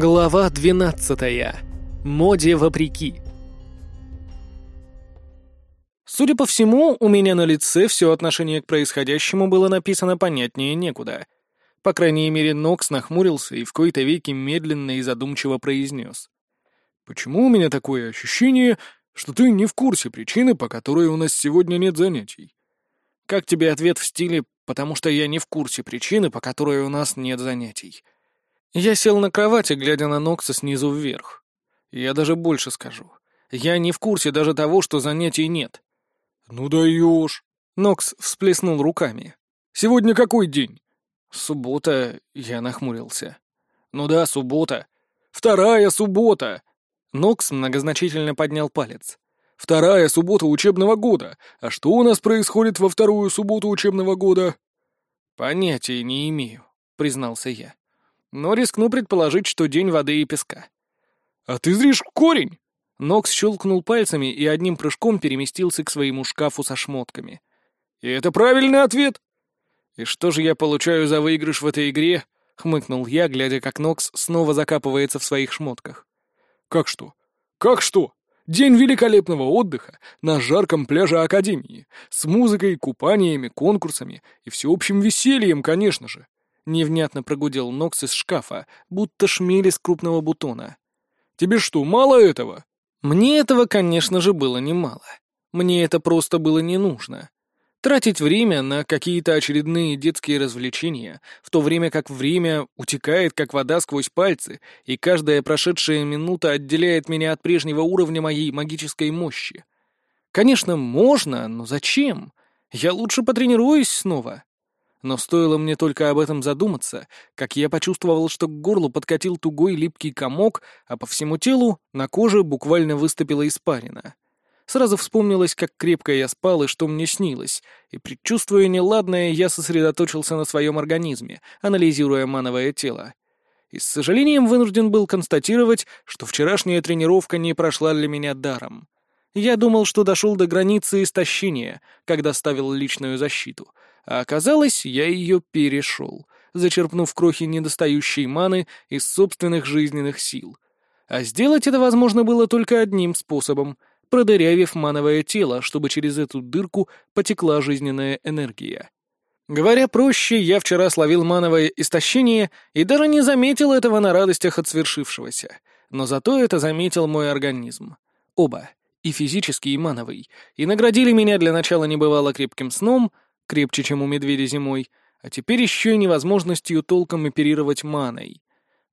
Глава 12. Моде вопреки. Судя по всему, у меня на лице все отношение к происходящему было написано понятнее некуда. По крайней мере, Нокс нахмурился и в кои-то веки медленно и задумчиво произнес. «Почему у меня такое ощущение, что ты не в курсе причины, по которой у нас сегодня нет занятий?» «Как тебе ответ в стиле «потому что я не в курсе причины, по которой у нас нет занятий»?» Я сел на кровати, глядя на Нокса снизу вверх. Я даже больше скажу. Я не в курсе даже того, что занятий нет. «Ну даешь!» Нокс всплеснул руками. «Сегодня какой день?» «Суббота», — я нахмурился. «Ну да, суббота. Вторая суббота!» Нокс многозначительно поднял палец. «Вторая суббота учебного года. А что у нас происходит во вторую субботу учебного года?» «Понятия не имею», — признался я но рискну предположить, что день воды и песка. «А ты зришь корень!» Нокс щелкнул пальцами и одним прыжком переместился к своему шкафу со шмотками. «И это правильный ответ!» «И что же я получаю за выигрыш в этой игре?» — хмыкнул я, глядя, как Нокс снова закапывается в своих шмотках. «Как что? Как что? День великолепного отдыха на жарком пляже Академии, с музыкой, купаниями, конкурсами и всеобщим весельем, конечно же. Невнятно прогудел Нокс из шкафа, будто шмель из крупного бутона. «Тебе что, мало этого?» Мне этого, конечно же, было немало. Мне это просто было не нужно. Тратить время на какие-то очередные детские развлечения, в то время как время утекает, как вода сквозь пальцы, и каждая прошедшая минута отделяет меня от прежнего уровня моей магической мощи. Конечно, можно, но зачем? Я лучше потренируюсь снова. Но стоило мне только об этом задуматься, как я почувствовал, что к горлу подкатил тугой липкий комок, а по всему телу на коже буквально выступила испарина. Сразу вспомнилось, как крепко я спал и что мне снилось, и, предчувствуя неладное, я сосредоточился на своем организме, анализируя мановое тело. И с сожалением вынужден был констатировать, что вчерашняя тренировка не прошла для меня даром. Я думал, что дошел до границы истощения, когда ставил личную защиту — а оказалось, я ее перешел, зачерпнув крохи недостающей маны из собственных жизненных сил. А сделать это возможно было только одним способом — продырявив мановое тело, чтобы через эту дырку потекла жизненная энергия. Говоря проще, я вчера словил мановое истощение и даже не заметил этого на радостях от свершившегося. Но зато это заметил мой организм. Оба, и физический, и мановый, и наградили меня для начала небывало крепким сном — крепче, чем у медведя зимой, а теперь еще и невозможностью толком оперировать маной.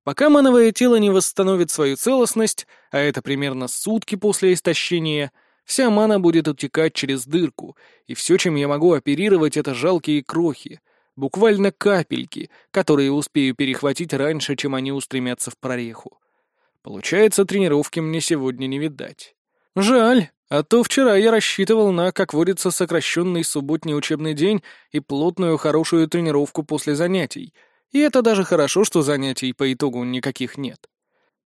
Пока мановое тело не восстановит свою целостность, а это примерно сутки после истощения, вся мана будет утекать через дырку, и все, чем я могу оперировать, это жалкие крохи, буквально капельки, которые успею перехватить раньше, чем они устремятся в прореху. Получается, тренировки мне сегодня не видать. Жаль, а то вчера я рассчитывал на, как водится, сокращенный субботний учебный день и плотную хорошую тренировку после занятий. И это даже хорошо, что занятий по итогу никаких нет.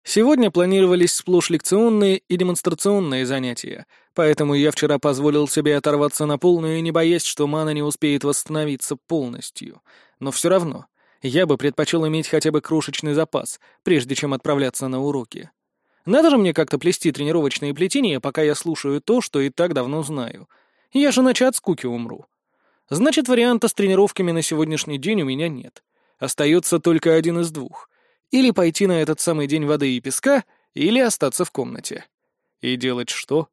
Сегодня планировались сплошь лекционные и демонстрационные занятия, поэтому я вчера позволил себе оторваться на полную, не боясь, что мана не успеет восстановиться полностью. Но все равно, я бы предпочел иметь хотя бы крошечный запас, прежде чем отправляться на уроки. Надо же мне как-то плести тренировочные плетения, пока я слушаю то, что и так давно знаю. Я же иначе от скуки умру. Значит, варианта с тренировками на сегодняшний день у меня нет. Остается только один из двух. Или пойти на этот самый день воды и песка, или остаться в комнате. И делать что?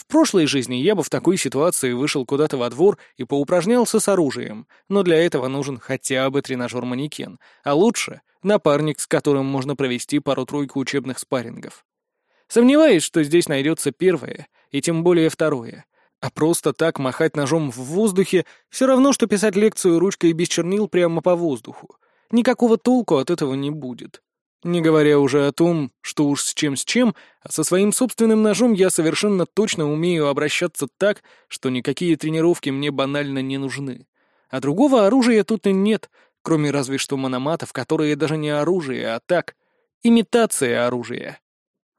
В прошлой жизни я бы в такой ситуации вышел куда-то во двор и поупражнялся с оружием, но для этого нужен хотя бы тренажер-манекен, а лучше напарник, с которым можно провести пару-тройку учебных спаррингов. Сомневаюсь, что здесь найдется первое, и тем более второе. А просто так махать ножом в воздухе все равно, что писать лекцию ручкой без чернил прямо по воздуху. Никакого толку от этого не будет. Не говоря уже о том, что уж с чем с чем, а со своим собственным ножом я совершенно точно умею обращаться так, что никакие тренировки мне банально не нужны. А другого оружия тут и нет, кроме разве что мономатов, которые даже не оружие, а так, имитация оружия.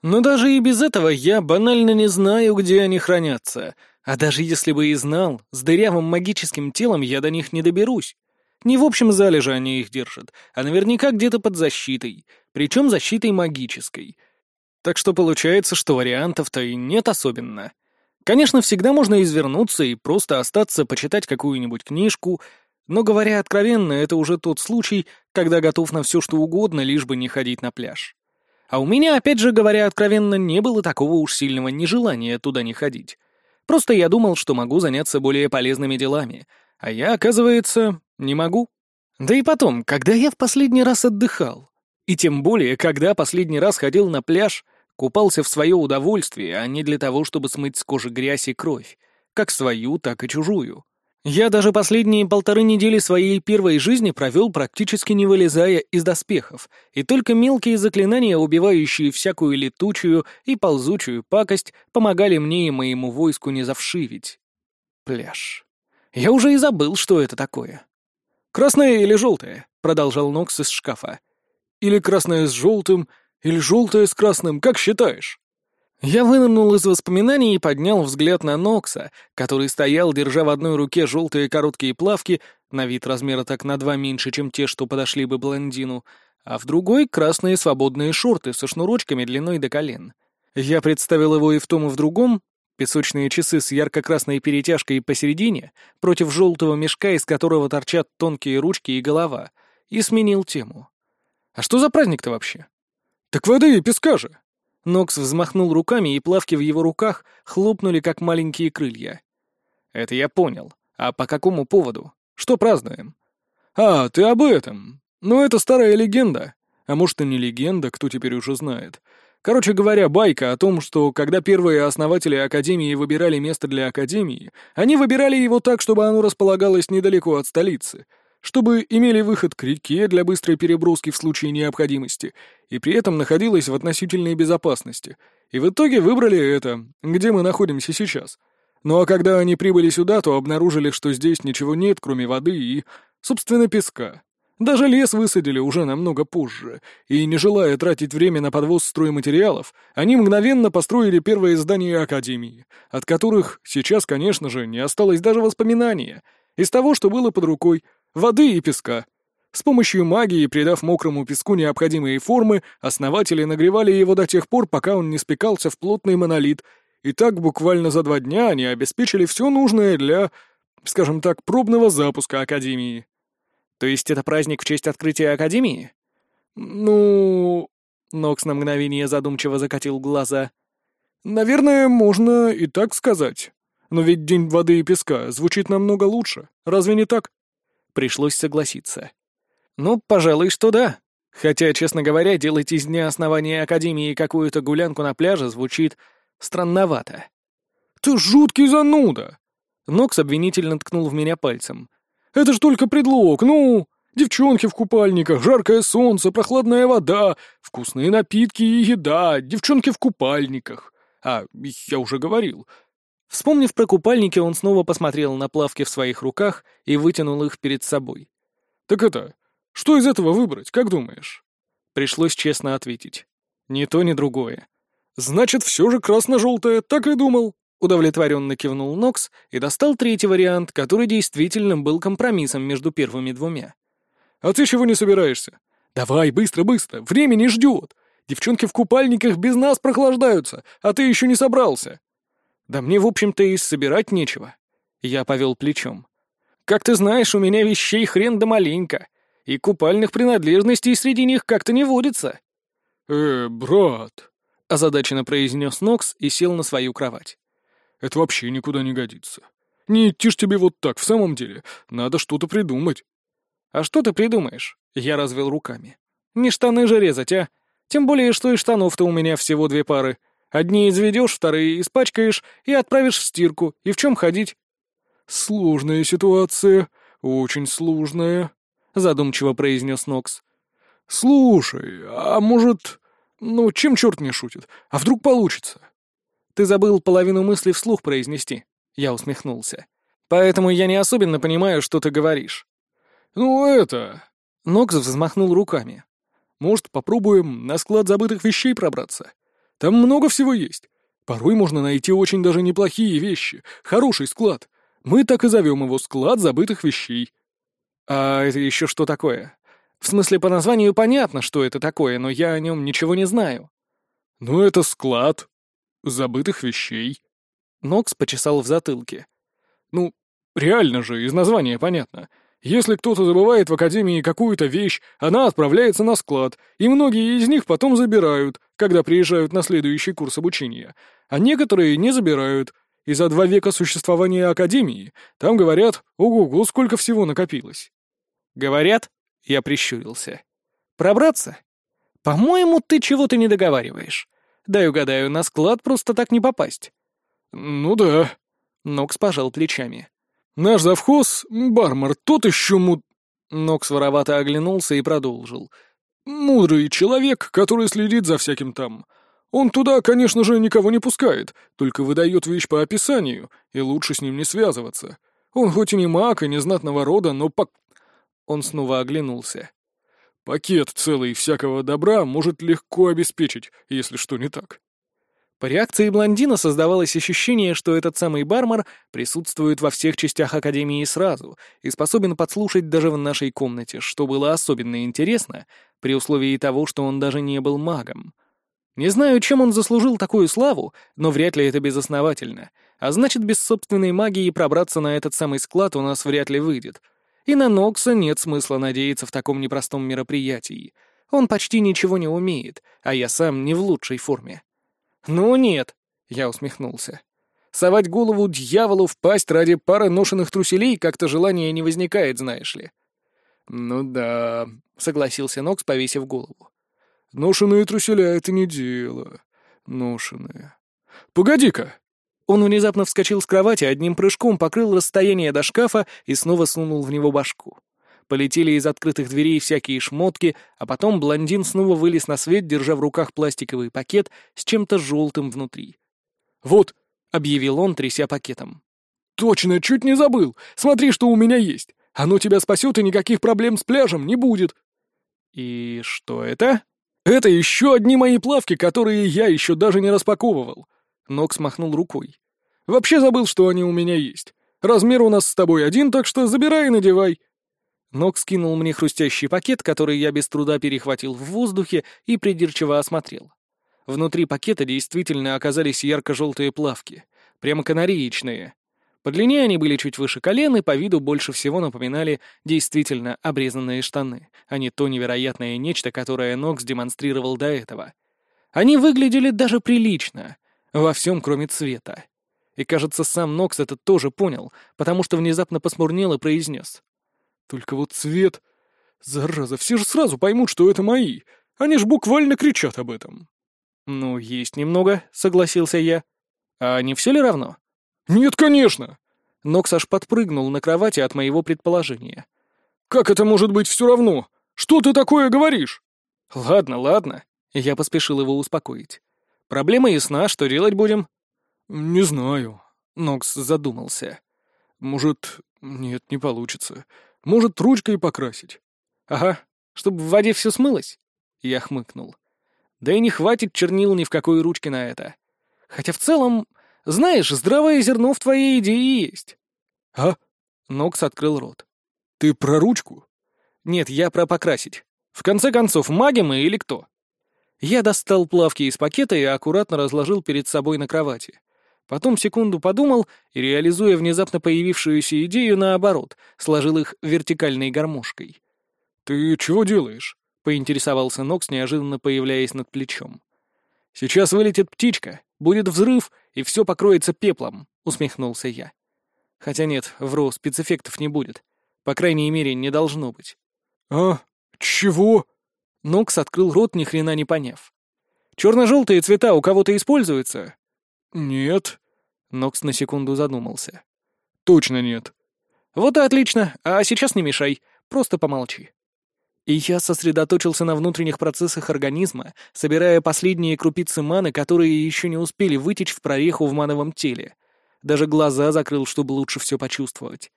Но даже и без этого я банально не знаю, где они хранятся, а даже если бы и знал, с дырявым магическим телом я до них не доберусь. Не в общем зале же они их держат, а наверняка где-то под защитой, причем защитой магической. Так что получается, что вариантов-то и нет особенно. Конечно, всегда можно извернуться и просто остаться почитать какую-нибудь книжку, но, говоря откровенно, это уже тот случай, когда готов на все что угодно, лишь бы не ходить на пляж. А у меня, опять же, говоря откровенно, не было такого уж сильного нежелания туда не ходить. Просто я думал, что могу заняться более полезными делами, а я, оказывается, не могу. Да и потом, когда я в последний раз отдыхал? И тем более, когда последний раз ходил на пляж, купался в свое удовольствие, а не для того, чтобы смыть с кожи грязь и кровь, как свою, так и чужую. Я даже последние полторы недели своей первой жизни провел практически не вылезая из доспехов, и только мелкие заклинания, убивающие всякую летучую и ползучую пакость, помогали мне и моему войску не завшивить. Пляж. Я уже и забыл, что это такое. «Красное или желтое?» — продолжал Нокс из шкафа. «Или красное с желтым, или желтое с красным, как считаешь?» Я вынырнул из воспоминаний и поднял взгляд на Нокса, который стоял, держа в одной руке желтые короткие плавки, на вид размера так на два меньше, чем те, что подошли бы блондину, а в другой — красные свободные шорты со шнурочками длиной до колен. Я представил его и в том, и в другом, песочные часы с ярко-красной перетяжкой посередине против желтого мешка, из которого торчат тонкие ручки и голова, и сменил тему. «А что за праздник-то вообще?» «Так воды и песка же!» Нокс взмахнул руками, и плавки в его руках хлопнули, как маленькие крылья. «Это я понял. А по какому поводу? Что празднуем?» «А, ты об этом. Ну, это старая легенда. А может, и не легенда, кто теперь уже знает. Короче говоря, байка о том, что когда первые основатели Академии выбирали место для Академии, они выбирали его так, чтобы оно располагалось недалеко от столицы — чтобы имели выход к реке для быстрой переброски в случае необходимости, и при этом находилась в относительной безопасности. И в итоге выбрали это, где мы находимся сейчас. Ну а когда они прибыли сюда, то обнаружили, что здесь ничего нет, кроме воды и, собственно, песка. Даже лес высадили уже намного позже, и, не желая тратить время на подвоз стройматериалов, они мгновенно построили первые здания Академии, от которых сейчас, конечно же, не осталось даже воспоминания, из того, что было под рукой, воды и песка. С помощью магии, придав мокрому песку необходимые формы, основатели нагревали его до тех пор, пока он не спекался в плотный монолит, и так буквально за два дня они обеспечили все нужное для, скажем так, пробного запуска Академии. То есть это праздник в честь открытия Академии? Ну... Нокс на мгновение задумчиво закатил глаза. Наверное, можно и так сказать. Но ведь День воды и песка звучит намного лучше, разве не так? Пришлось согласиться. Ну, пожалуй, что да. Хотя, честно говоря, делать из дня основания Академии какую-то гулянку на пляже звучит странновато. «Ты жуткий зануда!» Нокс обвинительно ткнул в меня пальцем. «Это ж только предлог, ну! Девчонки в купальниках, жаркое солнце, прохладная вода, вкусные напитки и еда, девчонки в купальниках. А, я уже говорил, Вспомнив про купальники, он снова посмотрел на плавки в своих руках и вытянул их перед собой. «Так это, что из этого выбрать, как думаешь?» Пришлось честно ответить. «Ни то, ни другое». «Значит, все же красно-желтое, так и думал», — удовлетворенно кивнул Нокс и достал третий вариант, который действительно был компромиссом между первыми двумя. «А ты чего не собираешься? Давай, быстро-быстро, время не ждет. Девчонки в купальниках без нас прохлаждаются, а ты еще не собрался». «Да мне, в общем-то, и собирать нечего». Я повел плечом. «Как ты знаешь, у меня вещей хрен да маленько, и купальных принадлежностей среди них как-то не водится». «Э, брат», — озадаченно произнес Нокс и сел на свою кровать. «Это вообще никуда не годится. Не идти ж тебе вот так, в самом деле. Надо что-то придумать». «А что ты придумаешь?» — я развел руками. «Не штаны же резать, а? Тем более, что и штанов-то у меня всего две пары. Одни изведешь, вторые испачкаешь и отправишь в стирку. И в чем ходить?» «Сложная ситуация, очень сложная», — задумчиво произнес Нокс. «Слушай, а может... Ну, чем черт не шутит? А вдруг получится?» «Ты забыл половину мысли вслух произнести», — я усмехнулся. «Поэтому я не особенно понимаю, что ты говоришь». «Ну, это...» Нокс взмахнул руками. «Может, попробуем на склад забытых вещей пробраться? Там много всего есть. Порой можно найти очень даже неплохие вещи, хороший склад. Мы так и зовем его «склад забытых вещей». А это еще что такое? В смысле, по названию понятно, что это такое, но я о нем ничего не знаю. Ну, это склад забытых вещей. Нокс почесал в затылке. Ну, реально же, из названия понятно. Если кто-то забывает в Академии какую-то вещь, она отправляется на склад, и многие из них потом забирают, когда приезжают на следующий курс обучения, а некоторые не забирают. И за два века существования Академии там говорят, ого-го, сколько всего накопилось. «Говорят?» — я прищурился. «Пробраться? По-моему, ты чего-то не договариваешь. Дай угадаю, на склад просто так не попасть». «Ну да». Нокс пожал плечами. Наш завхоз, Бармар, тот еще муд...» Нокс воровато оглянулся и продолжил. «Мудрый человек, который следит за всяким там. Он туда, конечно же, никого не пускает, только выдает вещь по описанию, и лучше с ним не связываться. Он хоть и не маг, и не знатного рода, но пак...» Он снова оглянулся. «Пакет целый всякого добра может легко обеспечить, если что не так». По реакции блондина создавалось ощущение, что этот самый бармар присутствует во всех частях Академии сразу и способен подслушать даже в нашей комнате, что было особенно интересно, при условии того, что он даже не был магом. Не знаю, чем он заслужил такую славу, но вряд ли это безосновательно, а значит, без собственной магии пробраться на этот самый склад у нас вряд ли выйдет. И на Нокса нет смысла надеяться в таком непростом мероприятии. Он почти ничего не умеет, а я сам не в лучшей форме. «Ну нет», — я усмехнулся. «Совать голову дьяволу в пасть ради пары ношенных труселей как-то желания не возникает, знаешь ли». «Ну да», — согласился Нокс, повесив голову. «Ношеные труселя — это не дело. Ношеные. Погоди-ка!» Он внезапно вскочил с кровати, одним прыжком покрыл расстояние до шкафа и снова сунул в него башку. Полетели из открытых дверей всякие шмотки, а потом блондин снова вылез на свет, держа в руках пластиковый пакет с чем-то желтым внутри. «Вот», — объявил он, тряся пакетом. «Точно, чуть не забыл. Смотри, что у меня есть. Оно тебя спасет, и никаких проблем с пляжем не будет». «И что это?» «Это еще одни мои плавки, которые я еще даже не распаковывал». Нокс махнул рукой. «Вообще забыл, что они у меня есть. Размер у нас с тобой один, так что забирай и надевай». Нок скинул мне хрустящий пакет, который я без труда перехватил в воздухе и придирчиво осмотрел. Внутри пакета действительно оказались ярко-желтые плавки, прямо канареечные. По длине они были чуть выше колен и по виду больше всего напоминали действительно обрезанные штаны, а не то невероятное нечто, которое Нокс демонстрировал до этого. Они выглядели даже прилично, во всем кроме цвета. И, кажется, сам Нокс это тоже понял, потому что внезапно посмурнел и произнес. Только вот цвет... Зараза, все же сразу поймут, что это мои. Они ж буквально кричат об этом. «Ну, есть немного», — согласился я. «А не все ли равно?» «Нет, конечно!» Нокс аж подпрыгнул на кровати от моего предположения. «Как это может быть все равно? Что ты такое говоришь?» «Ладно, ладно», — я поспешил его успокоить. «Проблема ясна, что делать будем?» «Не знаю», — Нокс задумался. «Может, нет, не получится. Может, ручкой покрасить?» «Ага, чтобы в воде все смылось?» Я хмыкнул. «Да и не хватит чернил ни в какой ручке на это. Хотя в целом, знаешь, здравое зерно в твоей идее есть». «А?» Нокс открыл рот. «Ты про ручку?» «Нет, я про покрасить. В конце концов, маги мы или кто?» Я достал плавки из пакета и аккуратно разложил перед собой на кровати. Потом секунду подумал и, реализуя внезапно появившуюся идею, наоборот, сложил их вертикальной гармошкой. «Ты чего делаешь?» — поинтересовался Нокс, неожиданно появляясь над плечом. «Сейчас вылетит птичка, будет взрыв, и все покроется пеплом», — усмехнулся я. «Хотя нет, вру, спецэффектов не будет. По крайней мере, не должно быть». «А, чего?» Нокс открыл рот, ни хрена не поняв. «Черно-желтые цвета у кого-то используются?» «Нет», Нокс на секунду задумался. «Точно нет». «Вот и отлично, а сейчас не мешай, просто помолчи». И я сосредоточился на внутренних процессах организма, собирая последние крупицы маны, которые еще не успели вытечь в прореху в мановом теле. Даже глаза закрыл, чтобы лучше все почувствовать.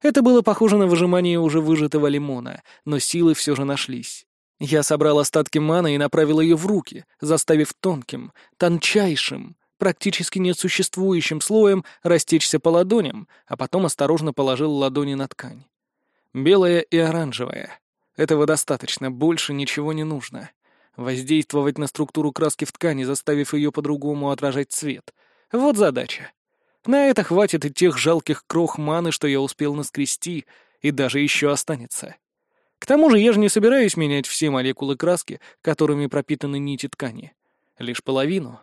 Это было похоже на выжимание уже выжатого лимона, но силы все же нашлись. Я собрал остатки маны и направил ее в руки, заставив тонким, тончайшим, практически несуществующим слоем растечься по ладоням, а потом осторожно положил ладони на ткань. Белая и оранжевая. Этого достаточно, больше ничего не нужно. Воздействовать на структуру краски в ткани, заставив ее по-другому отражать цвет. Вот задача. На это хватит и тех жалких крох маны, что я успел наскрести, и даже еще останется. К тому же я же не собираюсь менять все молекулы краски, которыми пропитаны нити ткани. Лишь половину.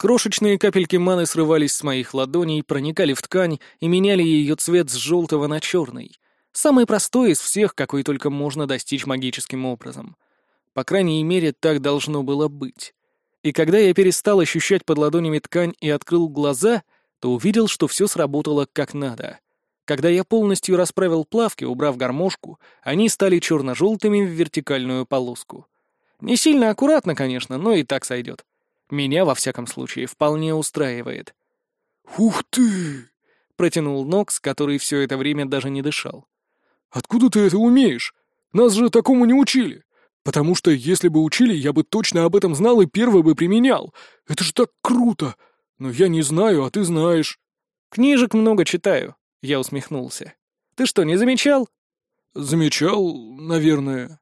Крошечные капельки маны срывались с моих ладоней, проникали в ткань и меняли ее цвет с желтого на черный. Самый простой из всех, какой только можно достичь магическим образом. По крайней мере, так должно было быть. И когда я перестал ощущать под ладонями ткань и открыл глаза, то увидел, что все сработало как надо — когда я полностью расправил плавки, убрав гармошку, они стали черно-желтыми в вертикальную полоску. Не сильно аккуратно, конечно, но и так сойдет. Меня, во всяком случае, вполне устраивает. «Ух ты!» — протянул Нокс, который все это время даже не дышал. «Откуда ты это умеешь? Нас же такому не учили. Потому что если бы учили, я бы точно об этом знал и первый бы применял. Это же так круто! Но я не знаю, а ты знаешь». «Книжек много читаю», я усмехнулся. «Ты что, не замечал?» «Замечал, наверное».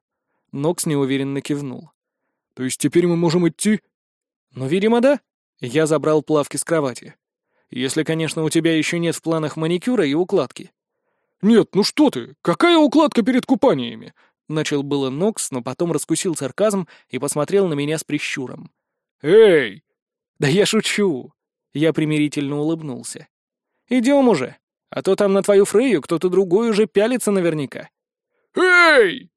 Нокс неуверенно кивнул. «То есть теперь мы можем идти?» «Ну, видимо, да». Я забрал плавки с кровати. «Если, конечно, у тебя еще нет в планах маникюра и укладки». «Нет, ну что ты! Какая укладка перед купаниями?» Начал было Нокс, но потом раскусил сарказм и посмотрел на меня с прищуром. «Эй!» «Да я шучу!» Я примирительно улыбнулся. «Идем уже!» А то там на твою Фрейю кто-то другой уже пялится наверняка». «Эй!»